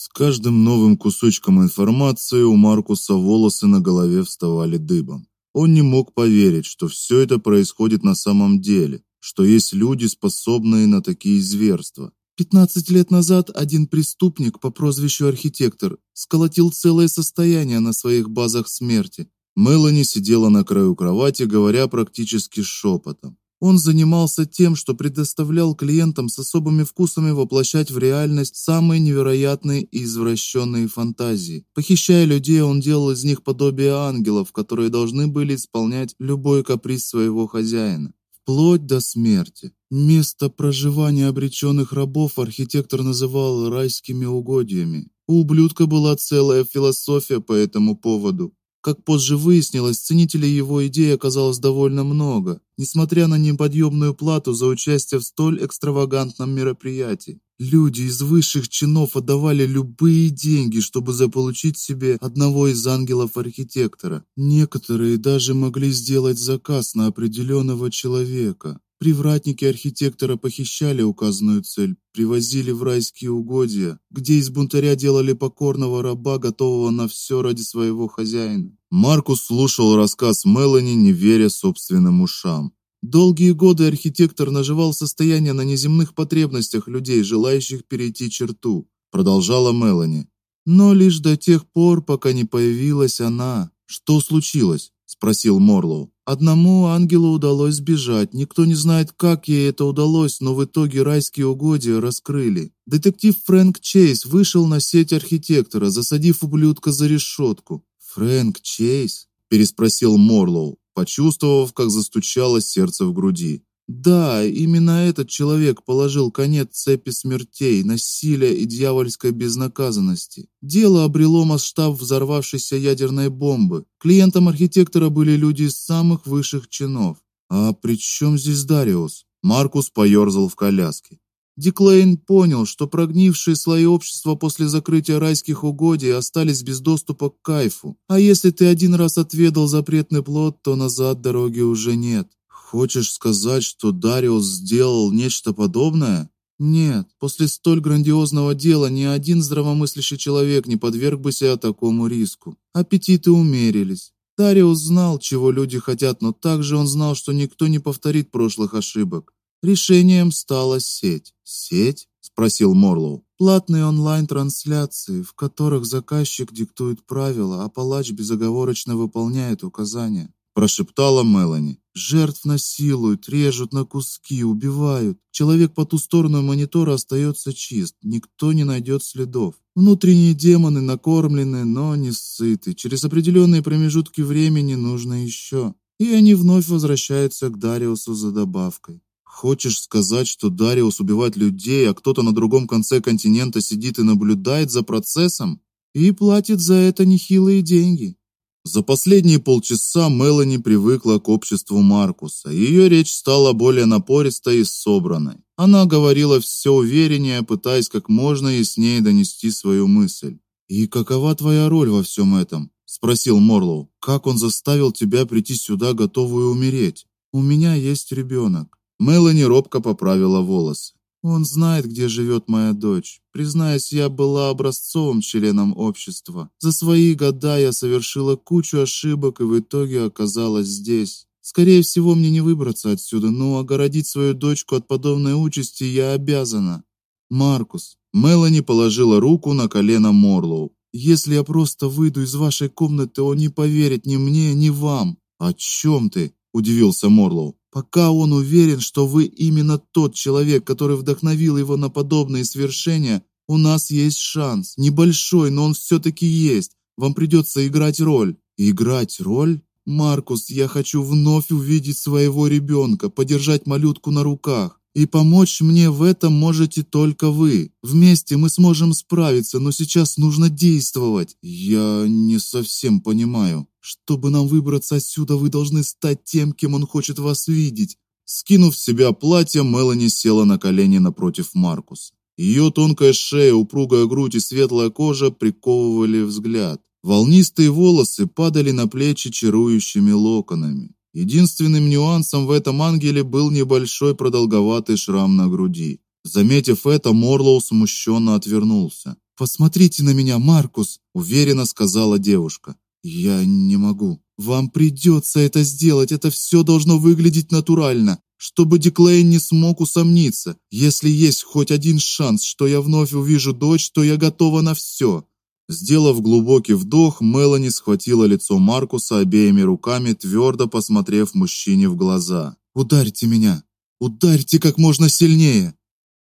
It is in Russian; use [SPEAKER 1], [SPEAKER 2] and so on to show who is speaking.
[SPEAKER 1] С каждым новым кусочком информации у Маркуса волосы на голове вставали дыбом. Он не мог поверить, что все это происходит на самом деле, что есть люди, способные на такие зверства. Пятнадцать лет назад один преступник по прозвищу архитектор сколотил целое состояние на своих базах смерти. Мелани сидела на краю кровати, говоря практически шепотом. Он занимался тем, что предоставлял клиентам с особыми вкусами воплощать в реальность самые невероятные и извращенные фантазии. Похищая людей, он делал из них подобие ангелов, которые должны были исполнять любой каприз своего хозяина, вплоть до смерти. Место проживания обреченных рабов архитектор называл райскими угодьями. У ублюдка была целая философия по этому поводу. Как позже выяснилось, ценителей его идеи оказалось довольно много, несмотря на неподъемную плату за участие в столь экстравагантном мероприятии. Люди из высших чинов отдавали любые деньги, чтобы заполучить себе одного из ангелов архитектора. Некоторые даже могли сделать заказ на определенного человека. Привратники архитектора похищали указанную цель, привозили в райские угодья, где из бунтаря делали покорного раба, готового на все ради своего хозяина. Маркус слушал рассказ Мелани, не веря собственным ушам. Долгие годы архитектор наживал состояние на неземных потребностях людей, желающих перейти черту, продолжала Мелани. Но лишь до тех пор, пока не появилась она. Что случилось? спросил Морлоу. Одному ангелу удалось сбежать. Никто не знает, как ей это удалось, но в итоге райские угодья раскрыли. Детектив Фрэнк Чейз вышел на сеть архитектора, засадив ублюдка за решетку. Фрэнк Чейз? переспросил Морлоу, почувствовав, как застучало сердце в груди. Да, именно этот человек положил конец цепи смертей, насилия и дьявольской безнаказанности. Дело обрело масштаб взорвавшейся ядерной бомбы. Клиентом архитектора были люди из самых высших чинов. А при чем здесь Дариус? Маркус поерзал в коляске. Диклейн понял, что прогнившие слои общества после закрытия райских угодий остались без доступа к кайфу. А если ты один раз отведал запретный плод, то назад дороги уже нет. Хочешь сказать, что Дариус сделал нечто подобное? Нет, после столь грандиозного дела ни один здравомыслящий человек не подверг бы себя такому риску. Аппетиты умерились. Дариус знал, чего люди хотят, но также он знал, что никто не повторит прошлых ошибок. Решением стала сеть. Сеть? спросил Морлоу. Платные онлайн-трансляции, в которых заказчик диктует правила, а палач безоговорочно выполняет указания прошептала Мелани. Жертв насилуют, режут на куски, убивают. Человек по ту сторону монитора остается чист, никто не найдет следов. Внутренние демоны накормлены, но не сыты. Через определенные промежутки времени нужно еще. И они вновь возвращаются к Дариусу за добавкой. Хочешь сказать, что Дариус убивает людей, а кто-то на другом конце континента сидит и наблюдает за процессом и платит за это нехилые деньги? За последние полчаса Мелани привыкла к обществу Маркуса. Ее речь стала более напористой и собранной. Она говорила все увереннее, пытаясь как можно яснее донести свою мысль. И какова твоя роль во всем этом? спросил Морлоу. Как он заставил тебя прийти сюда, готовую умереть? У меня есть ребенок». Мелани робко поправила волосы. Он знает, где живет моя дочь. Признаюсь, я была образцовым членом общества. За свои года я совершила кучу ошибок и в итоге оказалась здесь. Скорее всего, мне не выбраться отсюда, но огородить свою дочку от подобной участи я обязана. Маркус, Мелани положила руку на колено Морлоу. Если я просто выйду из вашей комнаты, он не поверит ни мне, ни вам. О чем ты? удивился Морлоу. Пока он уверен, что вы именно тот человек, который вдохновил его на подобные свершения, у нас есть шанс. Небольшой, но он все таки есть. Вам придется играть роль. Играть роль? Маркус, я хочу вновь увидеть своего ребенка, подержать малютку на руках. И помочь мне в этом можете только вы. Вместе мы сможем справиться, но сейчас нужно действовать. Я не совсем понимаю. Чтобы нам выбраться отсюда, вы должны стать тем, кем он хочет вас видеть. Скинув с себя платье, Мелани села на колени напротив Маркуса. Ее тонкая шея, упругая грудь и светлая кожа приковывали взгляд. Волнистые волосы падали на плечи чарующими локонами. Единственным нюансом в этом ангеле был небольшой продолговатый шрам на груди. Заметив это, Морлоу смущенно отвернулся. Посмотрите на меня, Маркус, уверенно сказала девушка. Я не могу. Вам придется это сделать. Это все должно выглядеть натурально, чтобы Диклейн не смог усомниться. Если есть хоть один шанс, что я вновь увижу дочь, то я готова на все. Сделав глубокий вдох, Мелани схватила лицо Маркуса обеими руками, твердо посмотрев мужчине в глаза. Ударьте меня. Ударьте как можно сильнее.